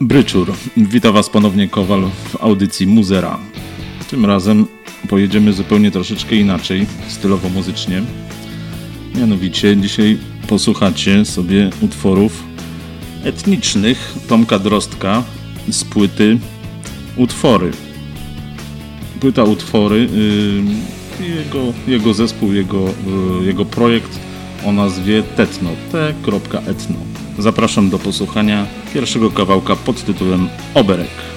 Bryczur. Witam Was ponownie Kowal w audycji Muzera. Tym razem pojedziemy zupełnie troszeczkę inaczej, stylowo muzycznie. Mianowicie dzisiaj posłuchacie sobie utworów etnicznych Tomka Drostka z płyty Utwory. Płyta Utwory, yy, jego, jego zespół, jego, yy, jego projekt o nazwie Tetno, t.etno. Zapraszam do posłuchania pierwszego kawałka pod tytułem Oberek.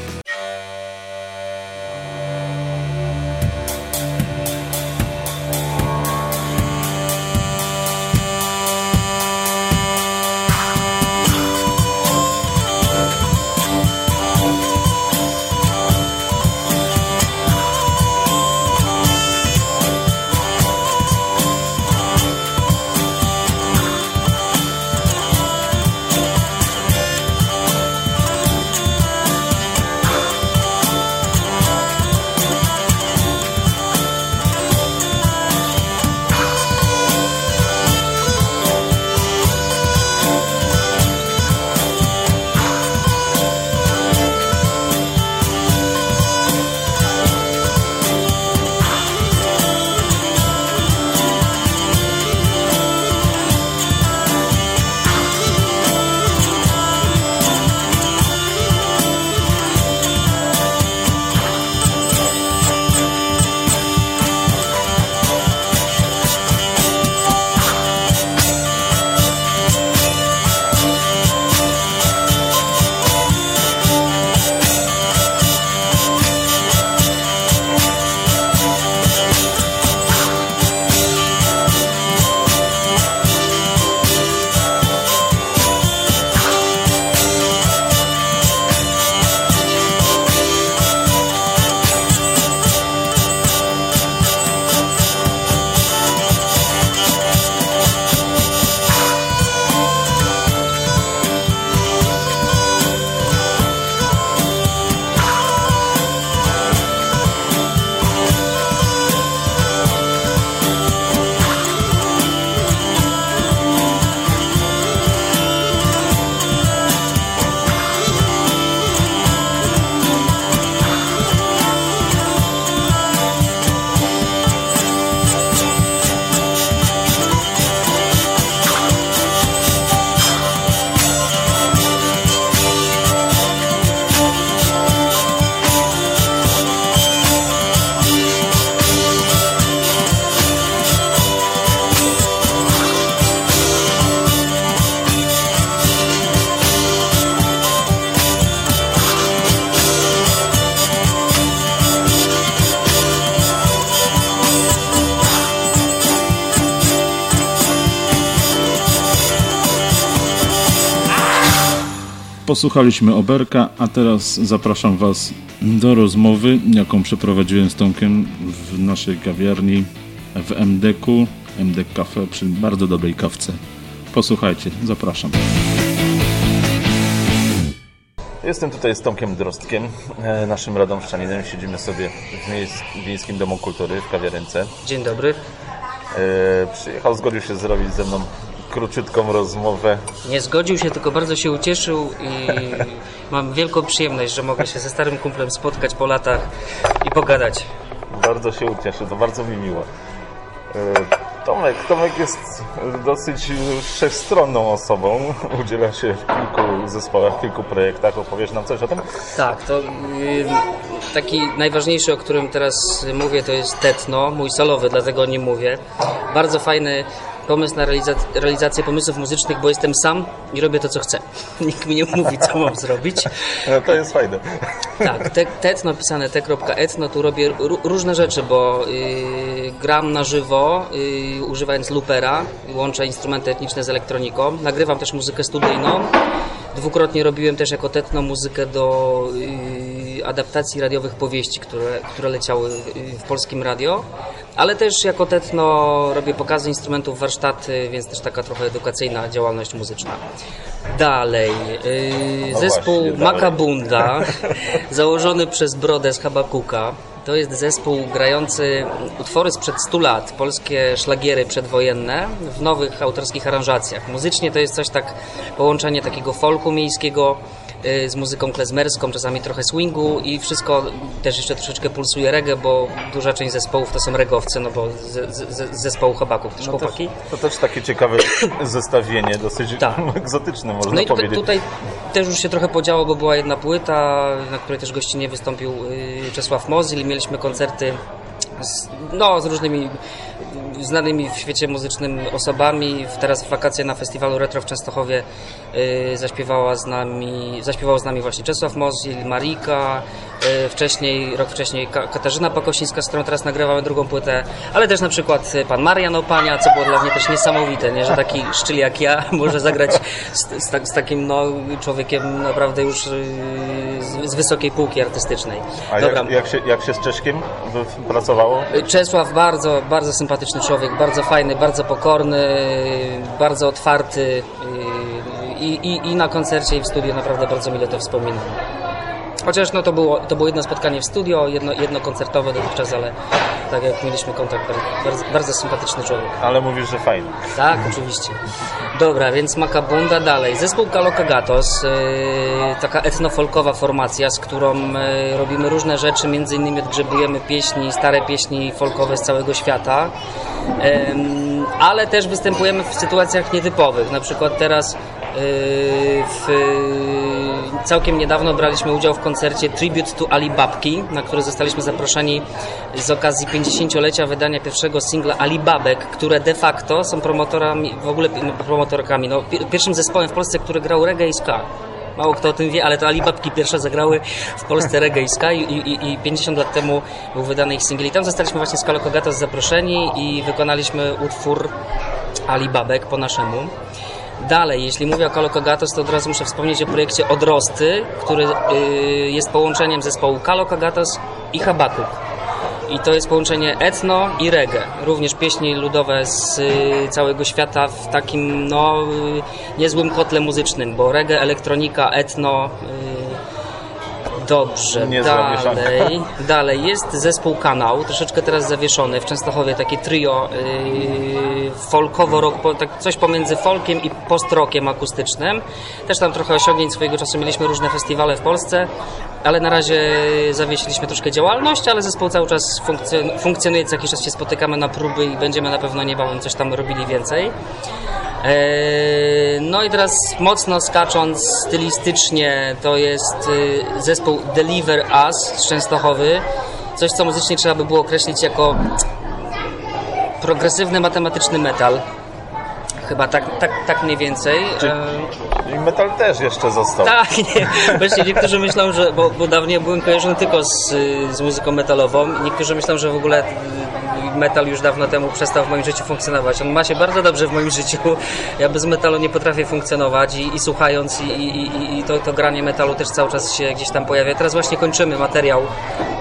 Posłuchaliśmy Oberka, a teraz zapraszam Was do rozmowy, jaką przeprowadziłem z Tomkiem w naszej kawiarni w MDK-u, MDK Cafe przy bardzo dobrej kawce. Posłuchajcie, zapraszam. Jestem tutaj z Tomkiem Drostkiem, e, naszym radomszczaninem. Siedzimy sobie w Miejskim Domu Kultury w kawiarence. Dzień dobry. E, przyjechał, zgodził się zrobić ze mną króciutką rozmowę. Nie zgodził się, tylko bardzo się ucieszył i mam wielką przyjemność, że mogę się ze starym kumplem spotkać po latach i pogadać. Bardzo się ucieszę, to bardzo mi miło. E, Tomek, Tomek jest dosyć wszechstronną osobą. Udziela się w kilku zespołach, w kilku projektach. Opowiesz nam coś o tym? Tak, to taki najważniejszy, o którym teraz mówię, to jest Tetno, mój solowy, dlatego o nim mówię. Bardzo fajny pomysł na realizac realizację pomysłów muzycznych, bo jestem sam i robię to, co chcę. Nikt mi nie mówi, co mam zrobić. No, to jest fajne. Tak, te, tetno pisane te.etno, tu robię różne rzeczy, bo yy, gram na żywo, yy, używając loopera, łączę instrumenty etniczne z elektroniką, nagrywam też muzykę studyjną, dwukrotnie robiłem też jako tetno muzykę do yy, adaptacji radiowych powieści, które, które leciały w polskim radio ale też jako tetno robię pokazy instrumentów, warsztaty, więc też taka trochę edukacyjna działalność muzyczna. Dalej, yy, no zespół właśnie, Makabunda, założony przez Brodę z Habakuka. To jest zespół grający utwory sprzed 100 lat, polskie szlagiery przedwojenne w nowych autorskich aranżacjach. Muzycznie to jest coś tak, połączenie takiego folku miejskiego z muzyką klezmerską, czasami trochę swingu i wszystko też jeszcze troszeczkę pulsuje reggae, bo duża część zespołów to są regowcy, no bo z, z, zespołu Chobaków też No chłopaki. to, to też takie ciekawe zestawienie, dosyć Tak. egzotyczne można No i tutaj, powiedzieć. tutaj też już się trochę podziało, bo była jedna płyta, na której też gościnnie wystąpił y, Czesław Mozil. Mieliśmy koncerty z, no, z różnymi znanymi w świecie muzycznym osobami. Teraz w wakacje na festiwalu Retro w Częstochowie y, zaśpiewała z nami, zaśpiewał z nami właśnie Czesław Mozil, Marika, y, wcześniej, rok wcześniej Ka- Katarzyna Pakosińska, z którą teraz nagrywamy drugą płytę, ale też na przykład y, pan Marian Opania, co było dla mnie też niesamowite, nie? że taki szczyl jak ja może zagrać z, z, tak, z takim no, człowiekiem naprawdę już z, z wysokiej półki artystycznej. A jak, jak, się, jak się z Czeszkiem pracowało? Czesław bardzo, bardzo sympatyczny człowiek, bardzo fajny, bardzo pokorny, bardzo otwarty yy, i, i, i na koncercie i w studiu naprawdę bardzo mile to wspominam. Chociaż no, to, było, to było jedno spotkanie w studio, jedno, jedno koncertowe dotychczas, ale tak jak mieliśmy kontakt, bardzo, bardzo sympatyczny człowiek. Ale mówisz, że fajnie. Tak, oczywiście. Dobra, więc Makabunda dalej. Zespół Kalokagatos, yy, taka etnofolkowa formacja, z którą yy, robimy różne rzeczy, między innymi odgrzebujemy pieśni, stare pieśni folkowe z całego świata, Ym, ale też występujemy w sytuacjach nietypowych. Na przykład teraz yy, w, całkiem niedawno braliśmy udział w koncercie Tribute to Ali Babki, na który zostaliśmy zaproszeni z okazji 50-lecia wydania pierwszego singla Ali Babek, które de facto są promotorami, w ogóle promotorkami, no, pi- pierwszym zespołem w Polsce, który grał reggae i ska. Mało kto o tym wie, ale to Ali Babki pierwsze zagrały w Polsce reggae i ska i, i, i 50 lat temu był wydany ich singiel. I tam zostaliśmy właśnie z Kalokogatos zaproszeni i wykonaliśmy utwór Ali Babek po naszemu. Dalej, jeśli mówię o Kalokogatos, to od razu muszę wspomnieć o projekcie Odrosty, który y, jest połączeniem zespołu Kalokogatos i Habakuk. I to jest połączenie etno i reggae. Również pieśni ludowe z y, całego świata w takim no, y, niezłym kotle muzycznym, bo reggae, elektronika, etno. Dobrze, Niezła mieszanka. dalej, dalej jest zespół Kanał, troszeczkę teraz zawieszony w Częstochowie, takie trio yy, folkowo-rock, tak coś pomiędzy folkiem i post-rockiem akustycznym. Też tam trochę osiągnięć swojego czasu, mieliśmy różne festiwale w Polsce, ale na razie zawiesiliśmy troszkę działalność, ale zespół cały czas funkcjon- funkcjonuje, co jakiś czas się spotykamy na próby i będziemy na pewno niebawem coś tam robili więcej. Eee, No i teraz mocno skacząc stylistycznie, to jest y, zespół Deliver Us z Częstochowy. Coś, co muzycznie trzeba by było określić jako progresywny matematyczny metal. Chyba tak, tak, tak mniej więcej. I metal też jeszcze został. tak, nie. Właśnie niektórzy myślą, że. Bo, bo dawniej byłem kojarzony tylko z, z muzyką metalową. Niektórzy myślą, że w ogóle y, metal już dawno temu przestał w moim życiu funkcjonować. On ma się bardzo dobrze w moim życiu. Ja bez metalu nie potrafię funkcjonować i, i słuchając, i, i, i- i to, to granie metalu też cały czas się gdzieś tam pojawia. Teraz właśnie kończymy materiał.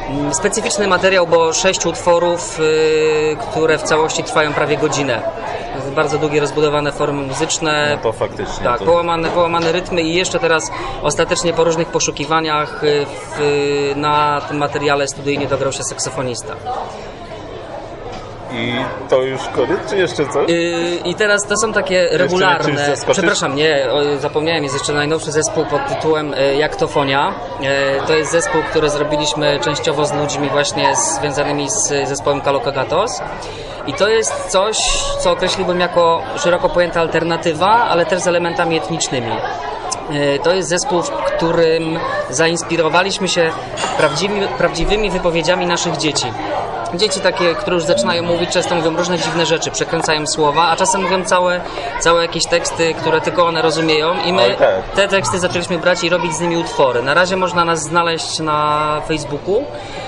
Mm, Specyficzny materiał, bo sześć utworów, y, które w całości trwają prawie godzinę. Bardzo długie, rozbudowane formy muzyczne. No to faktycznie. Tak, to... połamane, połamane rytmy i jeszcze teraz ostatecznie po różnych poszukiwaniach y, w, na tym materiale studyjnie dograł się saksofonista. I to już koniec, czy jeszcze coś? Y, I teraz to są takie regularne. Przepraszam, nie, o, zapomniałem, jest jeszcze najnowszy zespół pod tytułem y, Jaktofonia. Y, To jest zespół, który zrobiliśmy częściowo z ludźmi właśnie związanymi z zespołem Kalokagatos. I to jest coś, co określiłbym jako szeroko pojęta alternatywa, ale też z elementami etnicznymi. E, To jest zespół, w którym zainspirowaliśmy się prawdziwymi, prawdziwymi wypowiedziami naszych dzieci. Dzieci takie, które już zaczynają mówić, często mówią różne dziwne rzeczy, przekręcają słowa, a czasem mówią całe, całe jakieś teksty, które tylko one rozumieją i my Oj, tak. te teksty zaczęliśmy brać i robić z nimi utwory. Na razie można nas znaleźć na Facebooku.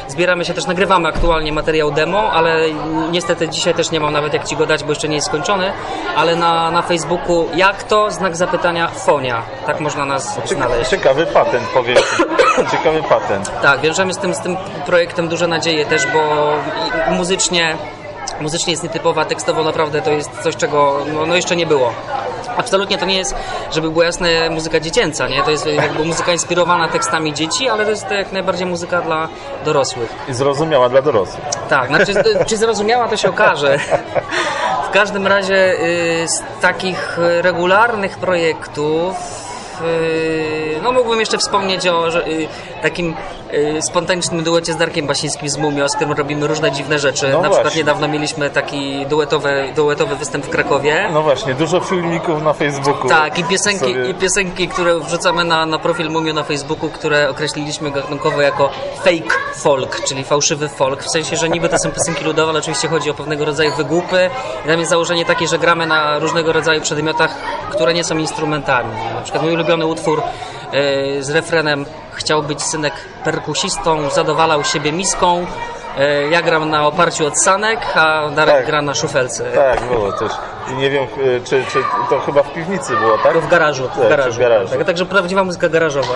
Zbieramy się też, nagrywamy aktualnie materiał demo, ale niestety dzisiaj też nie mam nawet jak Ci go dać, bo jeszcze nie jest skończony, ale na, na Facebooku jak to? Znak zapytania Fonia. Tak można nas znaleźć. Ciekawy patent, powiem. Ciekawy patent. Tak, wiążemy z tym, z tym projektem duże nadzieje też, bo muzycznie, muzycznie jest nietypowa, tekstowo naprawdę to jest coś, czego no, no jeszcze nie było. Absolutnie to nie jest, żeby było jasne, muzyka dziecięca, nie? To jest jakby muzyka inspirowana tekstami dzieci, ale to jest jak najbardziej muzyka dla dorosłych. I zrozumiała dla dorosłych. Tak, znaczy, czy zrozumiała, to się okaże. W każdym razie y, z takich regularnych projektów no mógłbym jeszcze wspomnieć o że, y, takim y, spontanicznym duecie z Darkiem Basińskim z Mumio, z którym robimy różne dziwne rzeczy. No Na przykład właśnie. niedawno mieliśmy taki duetowy, duetowy występ w Krakowie. No właśnie, dużo filmików na Facebooku. Tak, i piosenki, sobie- i piosenki, które wrzucamy na, na profil Mumio na Facebooku, które określiliśmy gatunkowo jako fake folk, czyli fałszywy folk, w sensie, że niby to są piosenki ludowe, ale oczywiście chodzi o pewnego rodzaju wygłupy. I tam jest założenie takie, że gramy na różnego rodzaju przedmiotach, które nie są instrumentami. Na przykład mój ulubiony utwór z refrenem Chciał być synek perkusistą, zadowalał siebie miską. E, Ja gram na oparciu od sanek, a Darek Tak. gra na szufelce. Tak, było też. I nie wiem, y, czy, czy to chyba w piwnicy było, tak? To w garażu, Tak, w czy garażu. w garażu. Tak, także prawdziwa muzyka garażowa.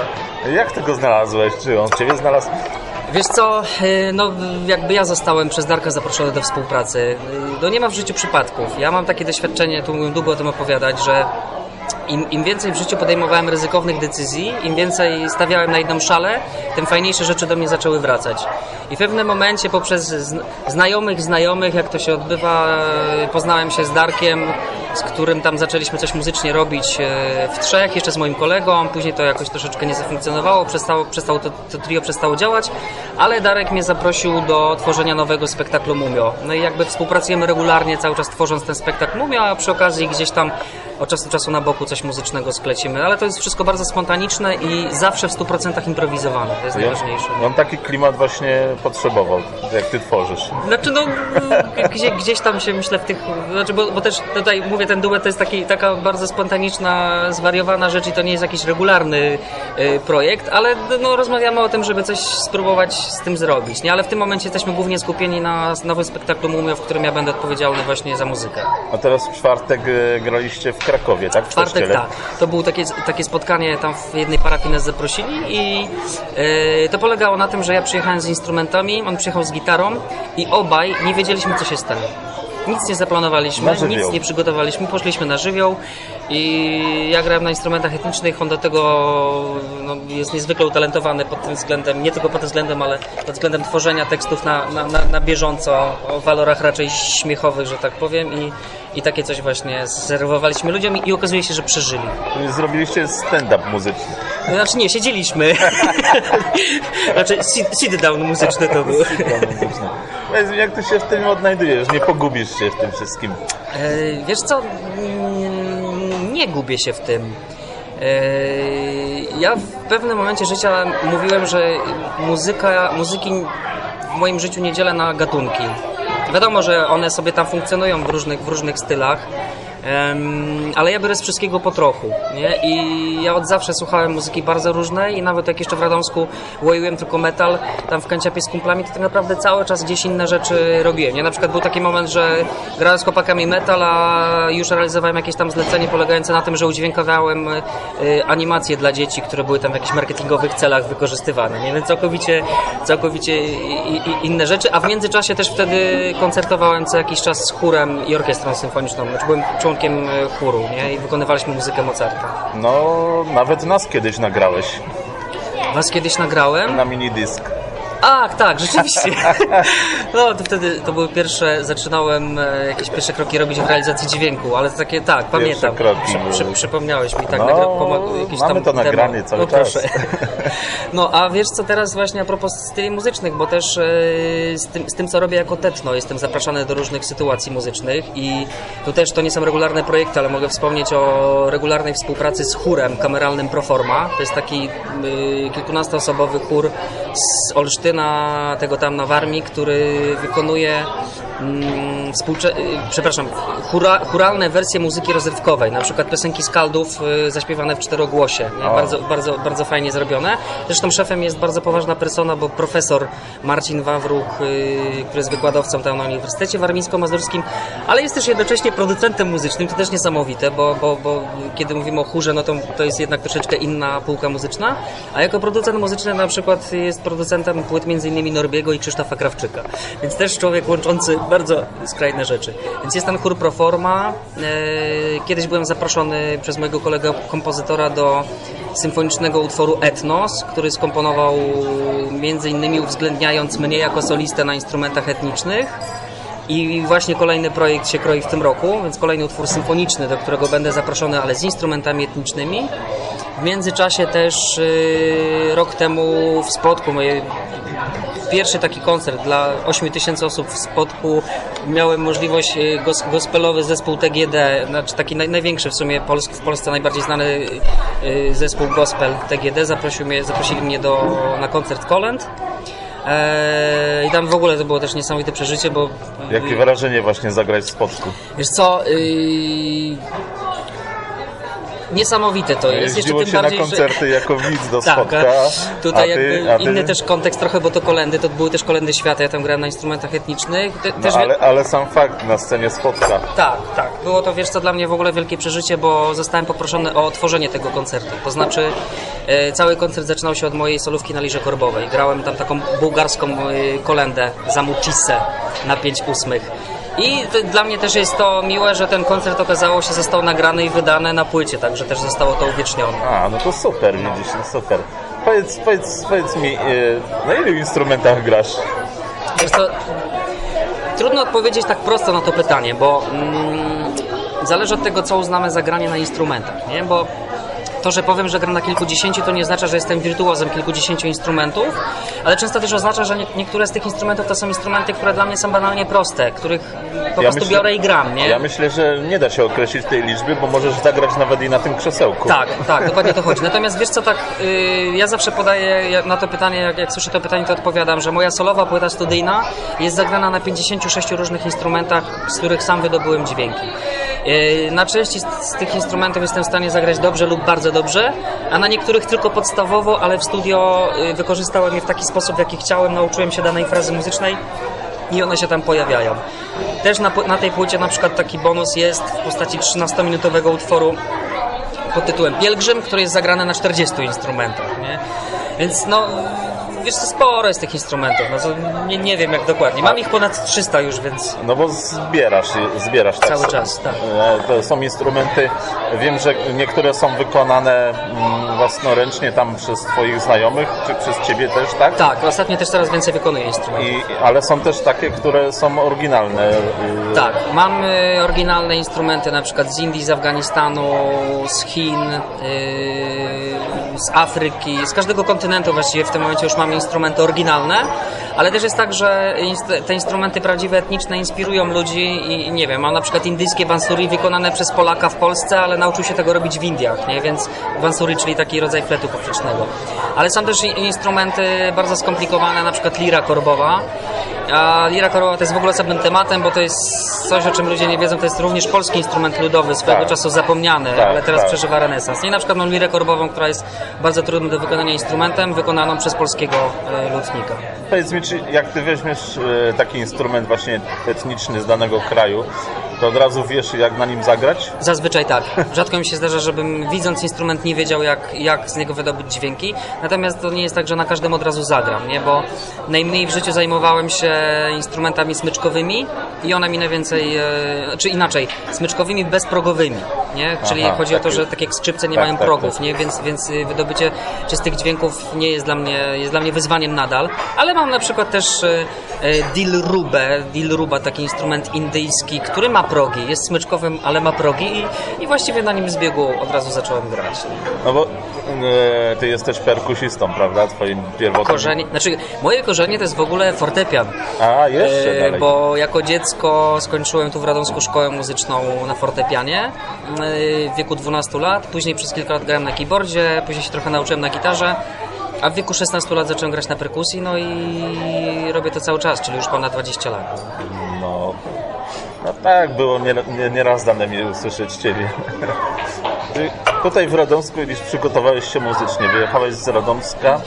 Jak ty go znalazłeś? Czy on ciebie znalazł? Wiesz co, no jakby ja zostałem przez Darka zaproszony do współpracy. No nie ma w życiu przypadków. Ja mam takie doświadczenie, tu mógłbym długo o tym opowiadać, że im, im więcej w życiu podejmowałem ryzykownych decyzji, im więcej stawiałem na jedną szalę, tym fajniejsze rzeczy do mnie zaczęły wracać. I w pewnym momencie poprzez zn- znajomych znajomych, jak to się odbywa, y, poznałem się z Darkiem, z którym tam zaczęliśmy coś muzycznie robić y, w trzech, jeszcze z moim kolegą, później to jakoś troszeczkę nie zafunkcjonowało, przestało, przestało to, to trio przestało działać, ale Darek mnie zaprosił do tworzenia nowego spektaklu Mumio. No i jakby współpracujemy regularnie, cały czas tworząc ten spektakl Mumio, a przy okazji gdzieś tam od czasu do czasu na boku coś muzycznego splecimy, ale to jest wszystko bardzo spontaniczne i zawsze w 100% improwizowane, to jest najważniejsze. On taki klimat właśnie potrzebował, jak ty tworzysz. Znaczy no, gdzie, gdzieś tam się myślę w tych, znaczy bo, bo też tutaj mówię, ten duet to jest taki, taka bardzo spontaniczna, zwariowana rzecz i to nie jest jakiś regularny y, projekt, ale no, rozmawiamy o tym, żeby coś spróbować z tym zrobić, nie? Ale w tym momencie jesteśmy głównie skupieni na nowym spektaklu Mumio, w którym ja będę odpowiedzialny właśnie za muzykę. A teraz w czwartek y, graliście w Krakowie, tak? W czwartek kościele. tak. To było takie, takie spotkanie, tam w jednej parafii nas zaprosili i e, to polegało na tym, że ja przyjechałem z instrumentami, on przyjechał z gitarą i obaj nie wiedzieliśmy, co się stanie. Nic nie zaplanowaliśmy, nic nie przygotowaliśmy, poszliśmy na żywioł i ja grałem na instrumentach etnicznych, on do tego no, jest niezwykle utalentowany pod tym względem, nie tylko pod tym względem, ale pod względem tworzenia tekstów na, na, na, na bieżąco, o walorach raczej śmiechowych, że tak powiem i, i takie coś właśnie zerwowaliśmy ludziom i, i okazuje się, że przeżyli. Zrobiliście stand-up muzyczny. Znaczy nie, siedzieliśmy. znaczy sit, sit down muzyczny to był. Muzyczny. Jak ty się w tym odnajdujesz? Nie pogubisz się w tym wszystkim. E, wiesz co, Mm, nie gubię się w tym. E, Ja w pewnym momencie życia mówiłem, że muzyka, muzyki w moim życiu nie dzielę na gatunki. Wiadomo, że one sobie tam funkcjonują w różnych, w różnych stylach, em, ale ja biorę z wszystkiego po trochu. Nie? I ja od zawsze słuchałem muzyki bardzo różnej i nawet jak jeszcze w Radomsku łoiłem tylko metal, tam w Kęciapie z kumplami, to tak naprawdę cały czas gdzieś inne rzeczy robiłem. Nie? Na przykład był taki moment, że grałem z chłopakami metal, a już realizowałem jakieś tam zlecenie polegające na tym, że udźwiękawiałem y, animacje dla dzieci, które były tam w jakichś marketingowych celach wykorzystywane. Nie? Więc całkowicie, całkowicie inne rzeczy, a w międzyczasie też wtedy koncertowałem co jakiś czas z chórem i orkiestrą symfoniczną. Znaczy byłem członkiem y, chóru nie? i wykonywaliśmy muzykę Mozarta. No, nawet nas kiedyś nagrałeś Was kiedyś nagrałem? na minidysk. Ach, tak, rzeczywiście. No, to wtedy to były pierwsze, zaczynałem e, jakieś pierwsze kroki robić w realizacji dźwięku, ale to takie, tak, pamiętam. kroki przy, były. przypomniałeś mi, tak, No, nagra, pomo- jakieś mamy tam to demo. nagranie cały no, czas. Proszę. No, a wiesz co teraz właśnie a propos styli muzycznych, bo też e, z, tym, z tym, co robię jako tetno, jestem zapraszany do różnych sytuacji muzycznych i tu też to nie są regularne projekty, ale mogę wspomnieć o regularnej współpracy z chórem kameralnym Proforma. To jest taki y, kilkunastoosobowy chór z Olsztyna, tego tam na Warmii, który wykonuje mm, współcze- y, przepraszam, chóra, chóralne wersje muzyki rozrywkowej, na przykład piosenki Skaldów y, zaśpiewane w czterogłosie. Nie? O. Bardzo, bardzo, bardzo fajnie zrobione. Zresztą szefem jest bardzo poważna persona, bo profesor Marcin Wawruk, y, który jest wykładowcą tam na Uniwersytecie Warmińsko-Mazurskim, ale jest też jednocześnie producentem muzycznym, to też niesamowite, bo, bo, bo kiedy mówimy o chórze, no to, to jest jednak troszeczkę inna półka muzyczna, a jako producent muzyczny na przykład jest producentem płyt m.in. Norbiego i Krzysztofa Krawczyka, więc też człowiek łączący bardzo skrajne rzeczy. Więc jest ten chór Proforma. E, Kiedyś byłem zaproszony przez mojego kolegę kompozytora do symfonicznego utworu Etnos, który skomponował między innymi uwzględniając mnie jako solistę na instrumentach etnicznych. I właśnie kolejny projekt się kroi w tym roku, więc kolejny utwór symfoniczny, do którego będę zaproszony, ale z instrumentami etnicznymi. W międzyczasie też y, rok temu w Spodku, moje pierwszy taki koncert dla 8 tysięcy osób w Spodku, miałem możliwość, y, gos, gospelowy zespół TGD, znaczy taki naj, największy w sumie Pols w Polsce najbardziej znany y, zespół gospel TGD, zaprosił mnie, zaprosili mnie do, na koncert Kolęd. Eee, I tam w ogóle to było też niesamowite przeżycie, bo Jakie wrażenie właśnie zagrać w spotku? Wiesz co, yy... niesamowite to jest. Jeździło się na koncerty jako widz do Tak, spotka. tutaj ty, jakby ty... inny też kontekst trochę, bo to kolendy, to były też kolendy świata, ja tam grałem na instrumentach etnicznych. Te, No, ale, ale sam fakt na scenie spotka. Tak, tak. Było to, wiesz co, dla mnie w ogóle wielkie przeżycie, bo zostałem poproszony o otworzenie tego koncertu. To znaczy, e, cały koncert zaczynał się od mojej solówki na liże korbowej. Grałem tam taką bułgarską e, kolendę, Zamucise na 5 ósmych. I dla mnie też jest to miłe, że ten koncert okazało się został nagrany i wydany na płycie, także też zostało to uwiecznione. A, no to super, widzisz, no super. Powiedz, powiedz, powiedz mi, yy, na ilu instrumentach grasz? Wiesz co, trudno odpowiedzieć tak prosto na to pytanie, bo mm, zależy od tego, co uznamy za granie na instrumentach, nie? Bo to, że powiem, że gram na kilkudziesięciu, to nie oznacza, że jestem wirtuozem kilkudziesięciu instrumentów, ale często też oznacza, że nie, niektóre z tych instrumentów to są instrumenty, które dla mnie są banalnie proste, których po prostu biorę i gram, nie? Ja myślę, że nie da się określić tej liczby, bo możesz zagrać nawet i na tym krzesełku. Tak, tak, dokładnie to chodzi. Natomiast wiesz co, tak, yy, ja zawsze podaję ja na to pytanie, jak, jak słyszę to pytanie, to odpowiadam, że moja solowa płyta studyjna jest zagrana na 56 różnych instrumentach, z których sam wydobyłem dźwięki. Yy, na części z, z tych instrumentów jestem w stanie zagrać dobrze lub bardzo dobrze, a na niektórych tylko podstawowo, ale w studio yy, wykorzystałem je w taki sposób, w jaki chciałem, nauczyłem się danej frazy muzycznej i one się tam pojawiają. Też na, na tej płycie na przykład taki bonus jest w postaci 13-minutowego utworu pod tytułem Pielgrzym, który jest zagrany na 40 instrumentach, nie? Więc no, wiesz, to sporo jest tych instrumentów, no to nie, nie wiem jak dokładnie. Mam ich ponad 300 już, więc No bo zbierasz, zbierasz tak Cały czas, tak. E, To są instrumenty, wiem, że niektóre są wykonane mm, własnoręcznie tam przez Twoich znajomych, czy przez Ciebie też, tak? tak, ostatnio też coraz więcej wykonuję instrumentów. I, ale są też takie, które są oryginalne. y, Tak, mam y, oryginalne instrumenty na przykład z Indii, z Afganistanu, z Chin, y, z Afryki, z każdego kontynentu właściwie w tym momencie już mamy instrumenty oryginalne, ale też jest tak, że te instrumenty prawdziwe etniczne inspirują ludzi i nie wiem, mam na przykład indyjskie bansuri wykonane przez Polaka w Polsce, ale nauczył się tego robić w Indiach, nie? więc bansuri, czyli taki rodzaj fletu poprzecznego. Ale są też instrumenty bardzo skomplikowane, na przykład lira korbowa, a lira korbowa to jest w ogóle osobnym tematem, bo to jest coś, o czym ludzie nie wiedzą, to jest również polski instrument ludowy, swego Tak. czasu zapomniany, Tak, ale teraz tak. przeżywa renesans. I na przykład mam lirę korbową, która jest bardzo trudnym do wykonania instrumentem, wykonaną przez polskiego e, lutnika. Powiedz mi, czy jak Ty weźmiesz e, taki instrument właśnie etniczny z danego kraju, to od razu wiesz, jak na nim zagrać? Zazwyczaj tak. Rzadko mi się zdarza, żebym widząc instrument nie wiedział, jak, jak z niego wydobyć dźwięki. Natomiast to nie jest tak, że na każdym od razu zagram, nie? Bo najmniej w życiu zajmowałem się instrumentami smyczkowymi i one mi najwięcej, e, czy inaczej, smyczkowymi bezprogowymi, nie? Czyli Aha, chodzi o to, że tak jak skrzypce nie tak, mają tak, progów, tak. nie? Więc, więc wydobycie czystych dźwięków nie jest dla mnie, jest dla mnie wyzwaniem nadal. Ale mam na przykład też e, e, dilrubę, dilruba, taki instrument indyjski, który ma progi, jest smyczkowym, ale ma progi i, i właściwie na nim z biegu od razu zacząłem grać. No bo e, Ty jesteś perkusistą, prawda? Twoim pierwotnym... Korzenie, znaczy moje korzenie to jest w ogóle fortepian. A, jeszcze E, dalej. Bo jako dziecko skończyłem tu w Radomsku szkołę muzyczną na fortepianie e, w wieku 12 lat. Później przez kilka lat grałem na keyboardzie, później się trochę nauczyłem na gitarze. A w wieku 16 lat zacząłem grać na perkusji, no i robię to cały czas, czyli już ponad 20 lat. No, no tak, było nieraz nie, nieraz dane mi usłyszeć Ciebie. Tutaj w Radomsku gdzieś przygotowałeś się muzycznie, wyjechałeś z Radomska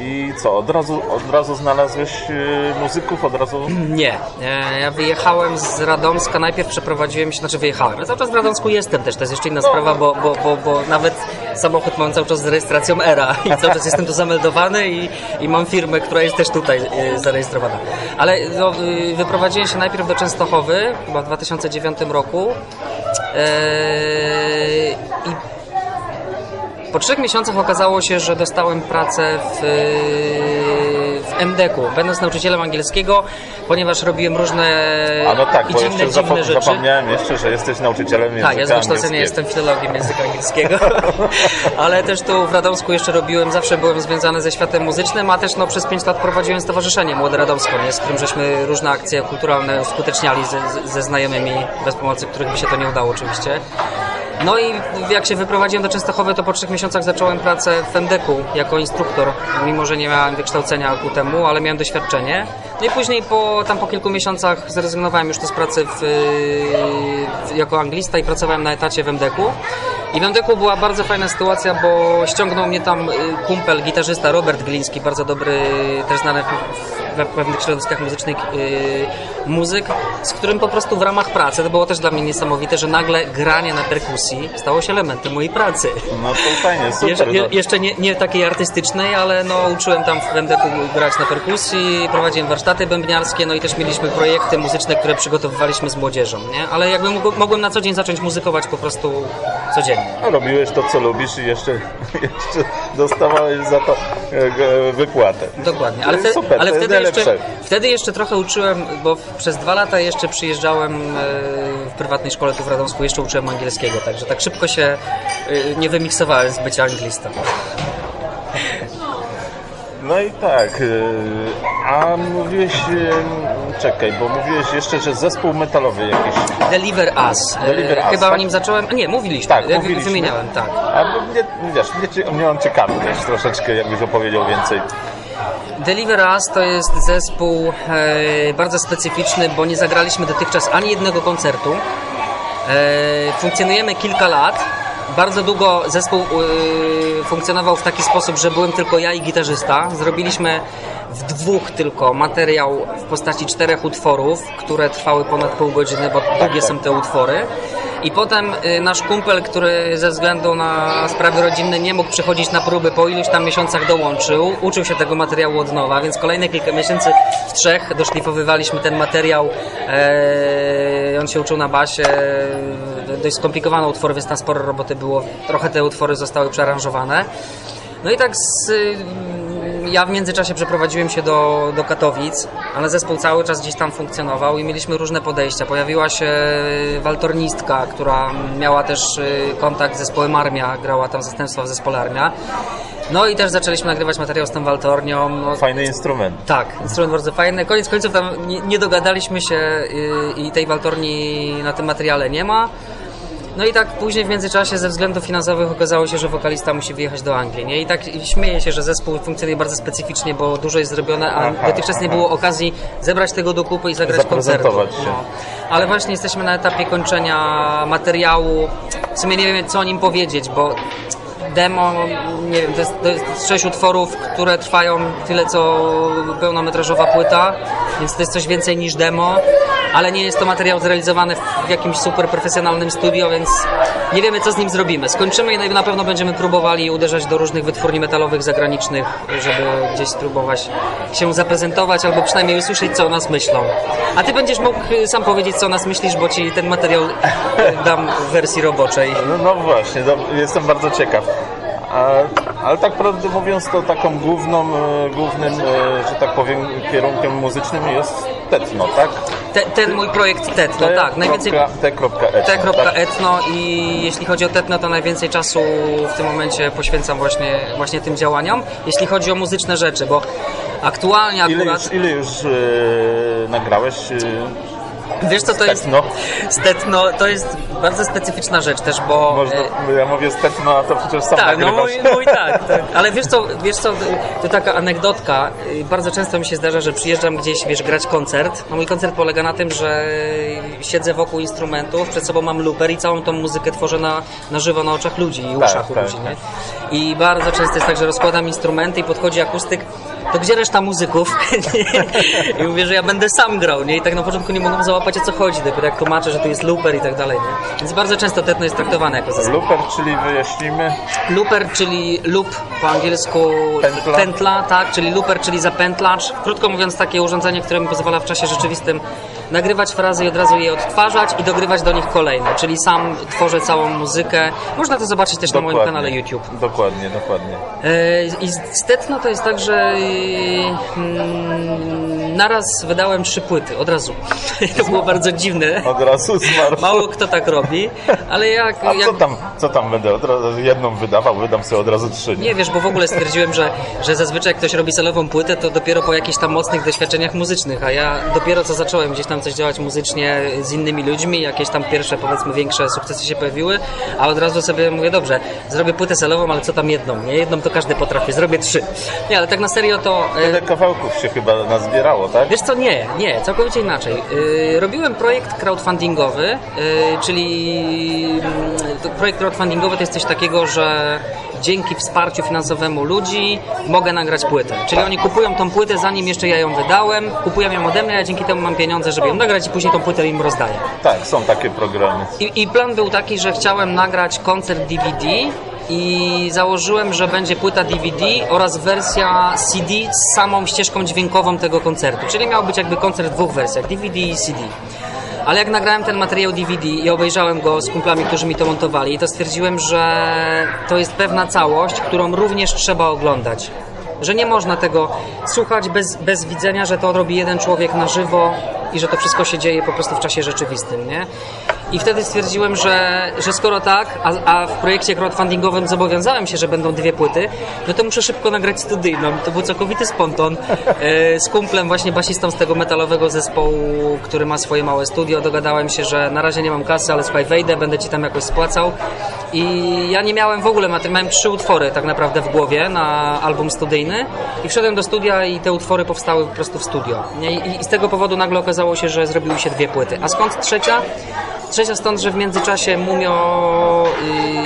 i co, od razu, od razu znalazłeś y, muzyków, od razu... Nie, e, ja wyjechałem z Radomska, najpierw przeprowadziłem się, znaczy wyjechałem, ja cały czas w Radomsku jestem też, to jest jeszcze inna sprawa, bo, bo, bo, bo nawet samochód mam cały czas z rejestracją ERA i cały czas jestem tu zameldowany i, i mam firmę, która jest też tutaj e, zarejestrowana. Ale no, y, wyprowadziłem się najpierw do Częstochowy, chyba w 2009 roku. E, i po trzech miesiącach okazało się, że dostałem pracę w, w MDK-u, będąc nauczycielem angielskiego, ponieważ robiłem różne A no tak, i bo dziwne, jeszcze dziwne zapo- rzeczy. zapomniałem jeszcze, że jesteś nauczycielem języka Tak, ja z wykształcenia jestem filologiem języka angielskiego, ale też tu w Radomsku jeszcze robiłem, zawsze byłem związany ze światem muzycznym, a też no, przez 5 lat prowadziłem stowarzyszenie Młode Radomsko, nie? z którym żeśmy różne akcje kulturalne uskuteczniali ze, ze znajomymi, bez pomocy których by się to nie udało oczywiście. No i jak się wyprowadziłem do Częstochowy, to po trzech miesiącach zacząłem pracę w MDK-u jako instruktor, mimo że nie miałem wykształcenia ku temu, ale miałem doświadczenie. No i później po, tam po kilku miesiącach zrezygnowałem już z pracy w, w, jako anglista i pracowałem na etacie w MDK-u. I w MDK-u była bardzo fajna sytuacja, bo ściągnął mnie tam y, kumpel, gitarzysta Robert Gliński, bardzo dobry, też znany w pewnych środowiskach muzycznych y, muzyk, z którym po prostu w ramach pracy, to było też dla mnie niesamowite, że nagle granie na perkusji stało się elementem mojej pracy. No to fajnie, super. Jeszcze, je, jeszcze nie, nie takiej artystycznej, ale no, uczyłem tam w MDK grać na perkusji, prowadziłem warsztaty bębniarskie, no i też mieliśmy projekty muzyczne, które przygotowywaliśmy z młodzieżą, nie? Ale jakby mógł, mogłem na co dzień zacząć muzykować po prostu codziennie. A robiłeś to, co lubisz i jeszcze, jeszcze dostawałeś za to e, e, wypłatę. Dokładnie, ale, jest wtedy, super, ale to jeszcze, wtedy jeszcze trochę uczyłem, bo przez dwa lata jeszcze przyjeżdżałem e, w prywatnej szkole tu w Radomsku, jeszcze uczyłem angielskiego, także tak szybko się e, nie wymiksowałem z bycia anglistą. No i tak, y, a mówiłeś, czekaj, bo mówiłeś jeszcze, że zespół metalowy jakiś. Deliver Us. E, Deliver Us, Chyba o tak? nim zacząłem. a Nie, mówiliśmy. Tak, mówiliśmy. Wymieniałem, tak. A mnie, wiesz, mnie, mnie on ciekawy jest troszeczkę, jakbyś opowiedział więcej. Deliver Us to jest zespół e, bardzo specyficzny, bo nie zagraliśmy dotychczas ani jednego koncertu. E, funkcjonujemy kilka lat. Bardzo długo zespół e, funkcjonował w taki sposób, że byłem tylko ja i gitarzysta. Zrobiliśmy w dwóch tylko materiał w postaci czterech utworów, które trwały ponad pół godziny, bo długie są te utwory. I potem y, nasz kumpel, który ze względu na sprawy rodzinne nie mógł przychodzić na próby, po iluś tam miesiącach dołączył, uczył się tego materiału od nowa, więc kolejne kilka miesięcy w trzech doszlifowywaliśmy ten materiał. Eee, on się uczył na basie, e, dość skomplikowane utwory, więc tam sporo roboty było. Trochę te utwory zostały przearanżowane. No i tak z, ja w międzyczasie przeprowadziłem się do, do Katowic, ale zespół cały czas gdzieś tam funkcjonował i mieliśmy różne podejścia. Pojawiła się waltornistka, która miała też y, kontakt z zespołem Armia, grała tam zastępstwa w zespole Armia. No i też zaczęliśmy nagrywać materiał z tą waltornią. No, Fajny instrument. tak, instrument bardzo fajny. Koniec końców tam nie, nie dogadaliśmy się y, i tej waltorni na tym materiale nie ma. No i tak później w międzyczasie ze względów finansowych okazało się, że wokalista musi wyjechać do Anglii. Nie? I tak śmieję się, że zespół funkcjonuje bardzo specyficznie, bo dużo jest zrobione, a Aha, dotychczas nie aha. było okazji zebrać tego do kupy i zagrać koncertu. No. Ale właśnie jesteśmy na etapie kończenia materiału. W sumie nie wiem, co o nim powiedzieć, bo demo, nie wiem, to jest, to jest sześć utworów, które trwają tyle, co pełnometrażowa płyta, więc to jest coś więcej niż demo, ale nie jest to materiał zrealizowany w jakimś super profesjonalnym studio, więc nie wiemy, co z nim zrobimy. Skończymy i na pewno będziemy próbowali uderzać do różnych wytwórni metalowych zagranicznych, żeby gdzieś spróbować się zaprezentować, albo przynajmniej usłyszeć, co o nas myślą. A ty będziesz mógł y, sam powiedzieć, co o nas myślisz, bo ci ten materiał y, dam w wersji roboczej. No, no właśnie, jestem bardzo ciekaw. A, ale tak prawdę mówiąc, to taką główną, e, głównym, e, że tak powiem, kierunkiem muzycznym jest techno, tak? Te, ten mój projekt Tetno, Te tak, najwięcej kropka- Te.etno, tak? T.etno i jeśli chodzi o Tetno, to najwięcej czasu w tym momencie poświęcam właśnie, właśnie tym działaniom, jeśli chodzi o muzyczne rzeczy, bo aktualnie Ile akurat... już, ile już e, nagrałeś? Wiesz co to jest? Tetno? Z Tetno to jest bardzo specyficzna rzecz też, bo... można, e, ja mówię z techno, a to przecież sam tak, no nagrywasz. mój, mój tak, tak. Ale wiesz co, wiesz co, to taka anegdotka. Y, Bardzo często mi się zdarza, że przyjeżdżam gdzieś, wiesz, grać koncert. No mój koncert polega na tym, że siedzę wokół instrumentów, przed sobą mam looper i całą tą muzykę tworzę na, na żywo na oczach ludzi i Tak, uszach u tak, ludzi, nie? I bardzo często jest tak, że rozkładam instrumenty i podchodzi akustyk, to gdzie reszta muzyków? I mówię, że ja będę sam grał, nie? I tak na początku nie mogą załapać o co chodzi, dopiero jak tłumaczę, że tu jest looper i tak dalej, nie? Więc bardzo często tetno jest traktowane jako zespół. Looper, czyli wyjaśnimy, Looper, czyli loop po angielsku Pętla. tak, czyli looper, czyli zapętlacz. Krótko mówiąc, takie urządzenie, które mi pozwala w czasie rzeczywistym nagrywać frazy i od razu je odtwarzać i dogrywać do nich kolejne, czyli sam tworzę całą muzykę. Można to zobaczyć też na moim kanale YouTube. Dokładnie, dokładnie. E, I z Tetno to jest tak, że mm, naraz wydałem trzy płyty, od razu. To było bardzo dziwne. Od razu zmarł. Mało kto tak robi, ale jak... A jak... co tam, co tam będę? Od razu jedną wydawał, wydam sobie od razu trzy. Nie wiesz, bo w ogóle stwierdziłem, że, że zazwyczaj jak ktoś robi solową płytę, to dopiero po jakichś tam mocnych doświadczeniach muzycznych, a ja dopiero co zacząłem gdzieś tam coś działać muzycznie z innymi ludźmi, jakieś tam pierwsze, powiedzmy, większe sukcesy się pojawiły, a od razu sobie mówię, dobrze, zrobię płytę solową, ale co tam jedną? Nie, jedną to każdy potrafi, zrobię trzy. Nie, ale tak na serio to... e, Tyle kawałków się chyba nazbierało, tak? Wiesz co, nie, nie, całkowicie inaczej. Yy, robiłem projekt crowdfundingowy, yy, czyli to projekt crowdfundingowy to jest coś takiego, że dzięki wsparciu finansowemu ludzi mogę nagrać płytę. Czyli oni kupują tą płytę zanim jeszcze ja ją wydałem, kupują ją ode mnie, a dzięki temu mam pieniądze, żeby nagrać i później tą płytę im rozdaję. Tak, są takie programy. I, I plan był taki, że chciałem nagrać koncert DVD i założyłem, że będzie płyta DVD oraz wersja CD z samą ścieżką dźwiękową tego koncertu. Czyli miał być jakby koncert w dwóch wersjach, DVD i CD. Ale jak nagrałem ten materiał DVD i obejrzałem go z kumplami, którzy mi to montowali, to stwierdziłem, że to jest pewna całość, którą również trzeba oglądać. Że nie można tego słuchać bez, bez widzenia, że to robi jeden człowiek na żywo i że to wszystko się dzieje po prostu w czasie rzeczywistym, nie? I wtedy stwierdziłem, że, że skoro tak, a, a w projekcie crowdfundingowym zobowiązałem się, że będą dwie płyty, no to muszę szybko nagrać studyjną. To był całkowity spontan. E, z kumplem, właśnie basistą z tego metalowego zespołu, który ma swoje małe studio, dogadałem się, że na razie nie mam kasy, ale słuchaj, wejdę, będę ci tam jakoś spłacał. I ja nie miałem w ogóle, miałem trzy utwory tak naprawdę w głowie na album studyjny i wszedłem do studia i te utwory powstały po prostu w studio. I, I z tego powodu nagle okazało się, że zrobiły się dwie płyty. A skąd trzecia? Trzecia stąd, że w międzyczasie Mumio,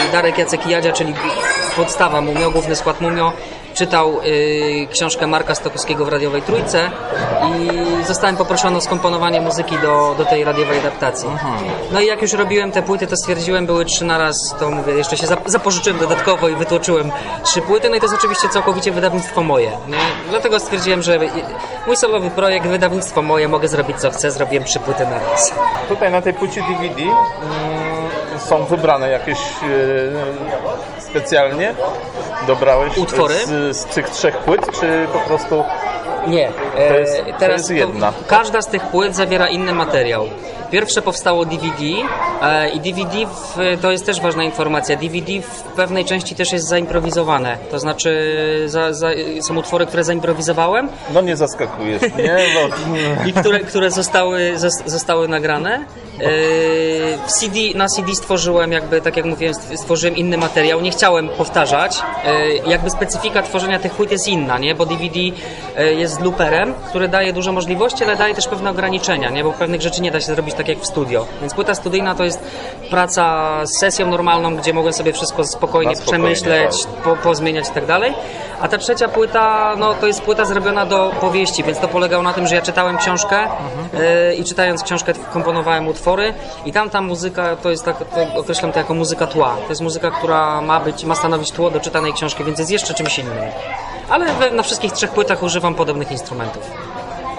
y, Darek Jacek i Jadzia, czyli podstawa Mumio, główny skład Mumio, czytał y, książkę Marka Stokowskiego w radiowej Trójce i zostałem poproszony o skomponowanie muzyki do, do tej radiowej adaptacji. No i jak już robiłem te płyty, to stwierdziłem, były trzy na raz, to mówię, jeszcze się zap- zapożyczyłem dodatkowo i wytłoczyłem trzy płyty, no i to jest oczywiście całkowicie wydawnictwo moje. Nie? Dlatego stwierdziłem, że mój solowy projekt, wydawnictwo moje, mogę zrobić co chcę, zrobiłem trzy płyty na raz. Tutaj na tej płycie DVD są wybrane jakieś e, specjalnie? Dobrałeś Utwory? Z, z tych trzech płyt, czy po prostu Nie, To jest- e, to teraz jest jedna. każda z tych płyt zawiera inny materiał. Pierwsze powstało DVD e, i DVD w, to jest też ważna informacja. DVD w pewnej części też jest zaimprowizowane. To znaczy za, za, są utwory, które zaimprowizowałem no nie zaskakujesz mnie, bo i które, które zostały, zos- zostały nagrane. E, W CD, na CD stworzyłem jakby, tak jak mówiłem, stworzyłem inny materiał. Nie chciałem powtarzać. E, Jakby specyfika tworzenia tych płyt jest inna, nie? Bo DVD e, jest looperem, który daje dużo możliwości, ale daje też pewne ograniczenia, nie? Bo pewnych rzeczy nie da się zrobić tak jak w studio. Więc płyta studyjna to jest praca z sesją normalną, gdzie mogłem sobie wszystko spokojnie, spokojnie, przemyśleć, tak. po, pozmieniać i tak dalej. A ta trzecia płyta, no to jest płyta zrobiona do powieści, więc to polegało na tym, że ja czytałem książkę e, i czytając książkę komponowałem utwory i tam ta muzyka, to jest tak, to określam to jako muzyka tła. To jest muzyka, która ma być, ma stanowić tło do czytanej książki, więc jest jeszcze czymś innym. Ale na wszystkich trzech płytach używam podobnych instrumentów.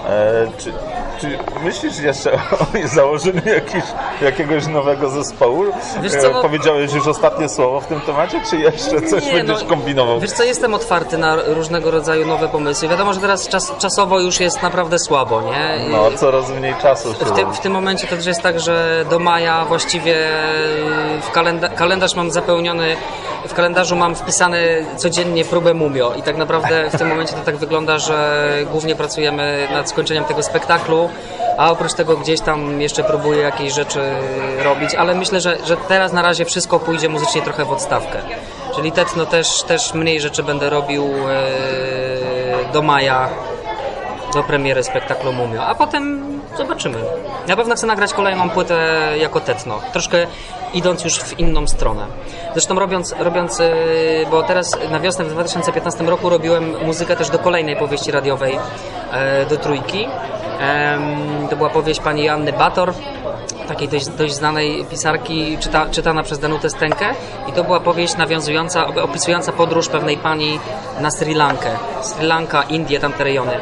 e, czy, czy myślisz jeszcze o założeniu jakiś, jakiegoś nowego zespołu? Wiesz co, no- E, Powiedziałeś już ostatnie słowo w tym temacie, czy jeszcze coś Nie, będziesz no, kombinował? Wiesz co, jestem otwarty na różnego rodzaju nowe pomysły. Wiadomo, że teraz czas, czasowo już jest naprawdę słabo, nie? No, coraz mniej czasu W tym, w tym momencie to też jest tak, że do maja właściwie w kalenda kalendarz mam zapełniony, w kalendarzu mam wpisane codziennie próbę Mumio i tak naprawdę w tym momencie to tak wygląda, że głównie pracujemy nad skończeniem tego spektaklu, a oprócz tego gdzieś tam jeszcze próbuję jakieś rzeczy robić, ale myślę, że, że teraz na razie wszystko pójdzie muzycznie trochę w odstawkę. Czyli Tetno też, też mniej rzeczy będę robił e, do maja, do premiery spektaklu Mumio, a potem zobaczymy. Na pewno chcę nagrać kolejną płytę jako Tetno, troszkę idąc już w inną stronę. Zresztą robiąc, robiąc yy, bo teraz na wiosnę w 2015 roku robiłem muzykę też do kolejnej powieści radiowej, e, do Trójki. To była powieść pani Joanny Bator, takiej dość, dość znanej pisarki, czyta, czytana przez Danutę Stenkę i to była powieść nawiązująca, opisująca podróż pewnej pani na Sri Lankę. Sri Lanka, Indie, tamte rejony.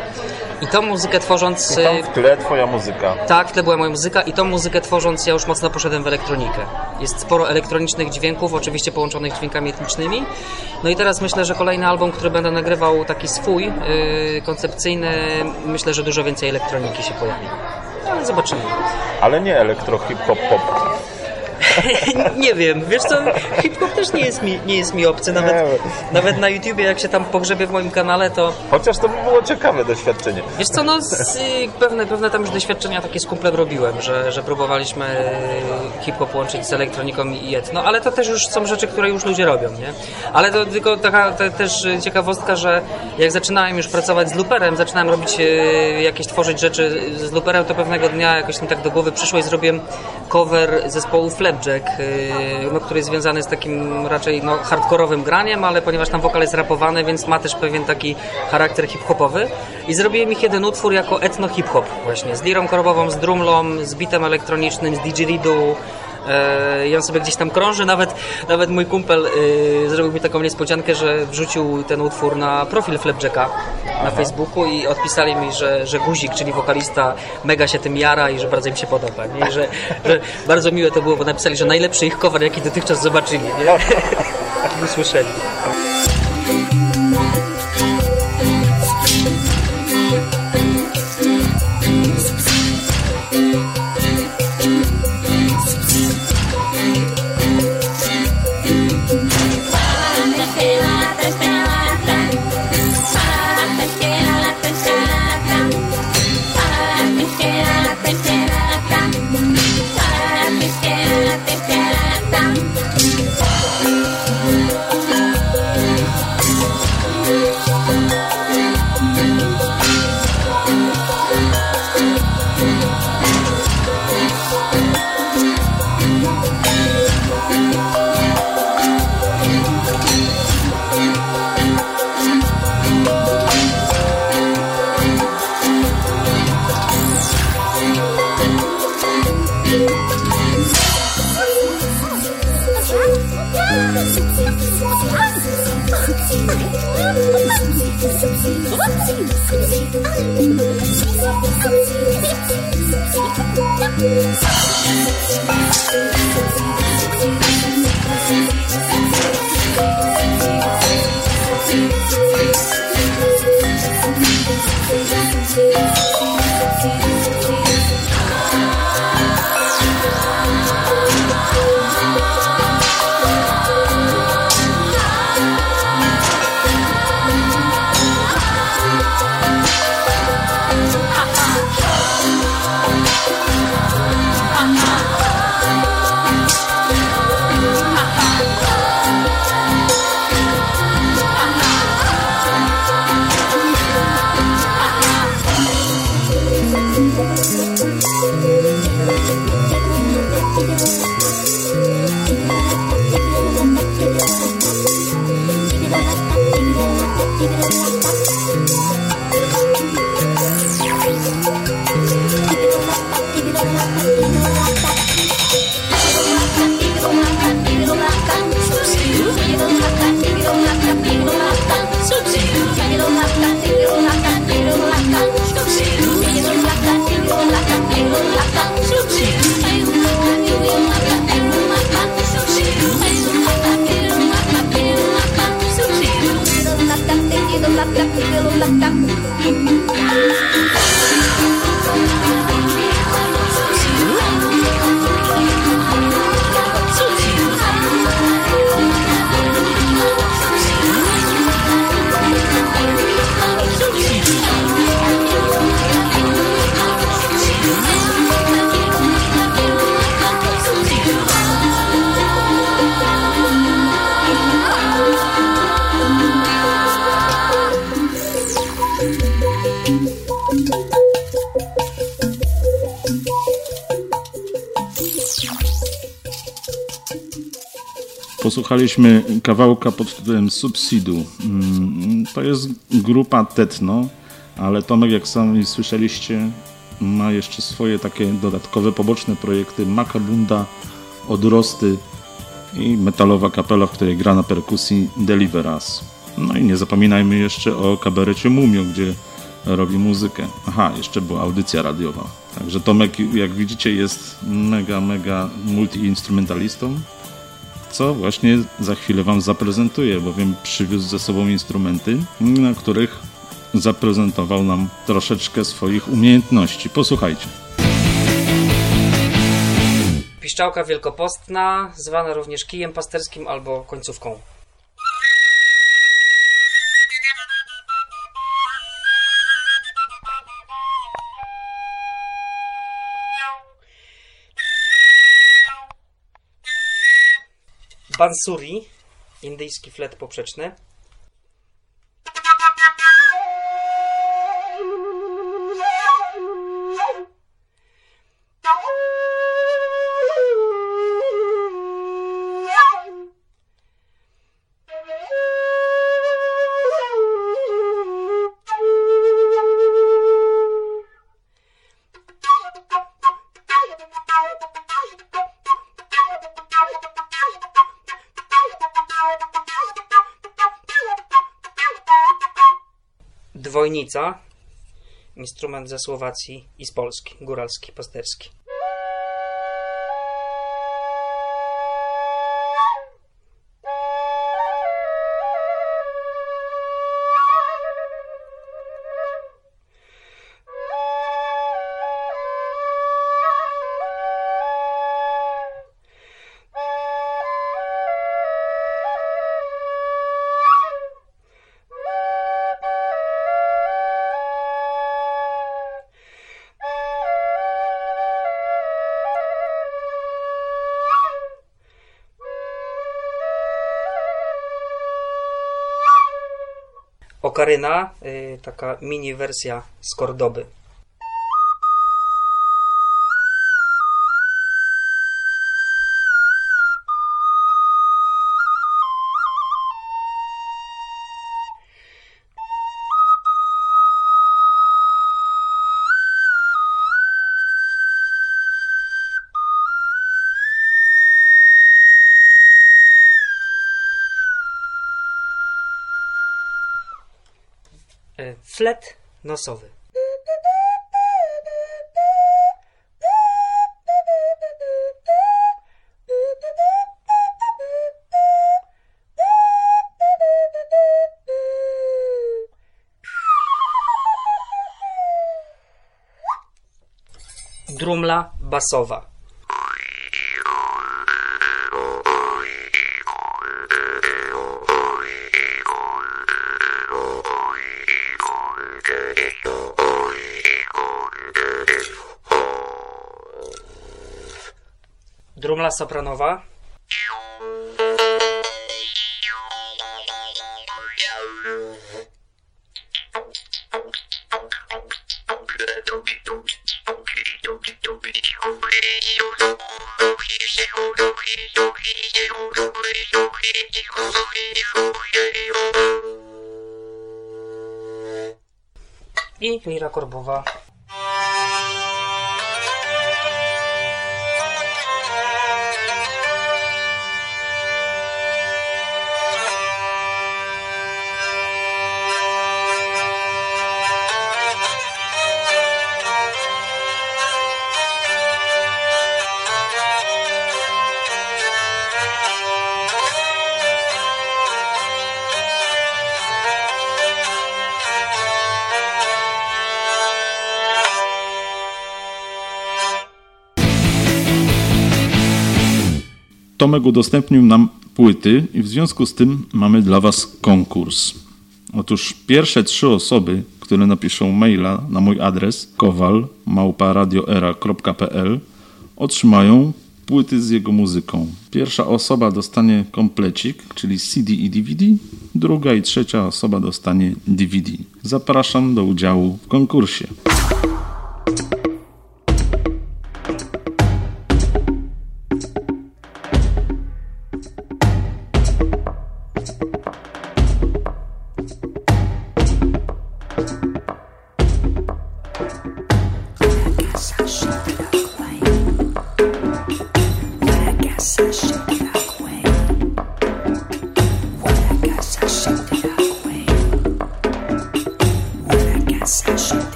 I tą muzykę tworząc... I tam w tle twoja muzyka. Tak, w tle była moja muzyka i tą muzykę tworząc ja już mocno poszedłem w elektronikę. Jest sporo elektronicznych dźwięków, oczywiście połączonych dźwiękami etnicznymi. No i teraz myślę, że kolejny album, który będę nagrywał taki swój, yy, koncepcyjny, myślę, że dużo więcej elektroniki się pojawi. Ale zobaczymy. Ale nie elektro, hip hop, pop. nie wiem, wiesz co, hip-hop też nie jest mi, nie jest mi obcy, nawet, Nie. nawet na YouTubie, jak się tam pogrzebię w moim kanale, to Chociaż to by było ciekawe doświadczenie. wiesz co, no z, y, pewne, pewne tam już doświadczenia takie z kumplem robiłem, że, że próbowaliśmy y, hip-hop łączyć z elektroniką i etno, ale to też już są rzeczy, które już ludzie robią, nie? Ale to tylko taka te, też ciekawostka, że jak zaczynałem już pracować z looperem, zaczynałem robić y, jakieś, tworzyć rzeczy z looperem, to pewnego dnia jakoś mi tak do głowy przyszło i zrobiłem cover zespołu Flapjack, y, no, który jest związany z takim raczej no, hardkorowym graniem, ale ponieważ tam wokal jest rapowany, więc ma też pewien taki charakter hip-hopowy. I zrobiłem ich jeden utwór jako etno-hip-hop właśnie, z lirą korobową, z drumlą, z bitem elektronicznym, z didgeridoo, I on sobie gdzieś tam krąży, nawet, nawet mój kumpel e, zrobił mi taką niespodziankę, że wrzucił ten utwór na profil Flapjacka na Facebooku i odpisali mi, że, że Guzik, czyli wokalista, mega się tym jara i że bardzo im się podoba. Nie? I że, że bardzo miłe to było, bo napisali, że najlepszy ich cover, jaki dotychczas zobaczyli. Nie? Usłyszeli. Posłuchaliśmy kawałka pod tytułem Subsidu. Mm, To jest grupa Tetno, ale Tomek, jak sami słyszeliście, ma jeszcze swoje takie dodatkowe, poboczne projekty Makabunda, Odrosty i metalowa kapela, w której gra na perkusji Deliver Us. No i nie zapominajmy jeszcze o kabarecie Mumio, gdzie robi muzykę. Aha, jeszcze była audycja radiowa. Także Tomek, jak widzicie, jest mega, mega multi-instrumentalistą, co właśnie za chwilę Wam zaprezentuję, bowiem przywiózł ze sobą instrumenty, na których zaprezentował nam troszeczkę swoich umiejętności. Posłuchajcie. Piszczałka wielkopostna, zwana również kijem pasterskim albo końcówką. Bansuri, indyjski flet poprzeczny. Dwojnica, instrument ze Słowacji i z Polski, góralski, pasterski. Okaryna, y, taka mini wersja z Kordoby. Flet nosowy. Drumla basowa. Drumla sopranowa. I lira korbowa. Tomek udostępnił nam płyty i w związku z tym mamy dla Was konkurs. Otóż pierwsze trzy osoby, które napiszą maila na mój adres kowal.radioera.pl otrzymają płyty z jego muzyką. Pierwsza osoba dostanie komplecik, czyli CD i DVD, druga i trzecia osoba dostanie DVD. Zapraszam do udziału w konkursie.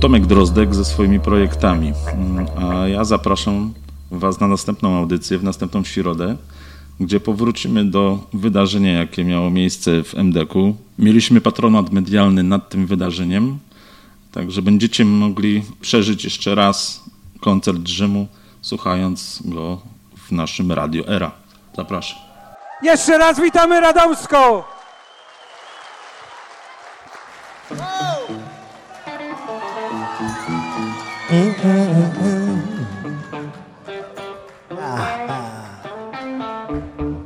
Tomek Drozdek ze swoimi projektami. Mm, a ja zapraszam Was na następną audycję, w następną środę, gdzie powrócimy do wydarzenia, jakie miało miejsce w MDK-u. Mieliśmy patronat medialny nad tym wydarzeniem, także będziecie mogli przeżyć jeszcze raz koncert Rzymu, słuchając go w naszym Radio Era. Zapraszam. Jeszcze raz witamy Radomsko! Mm-hmm. ah. ah.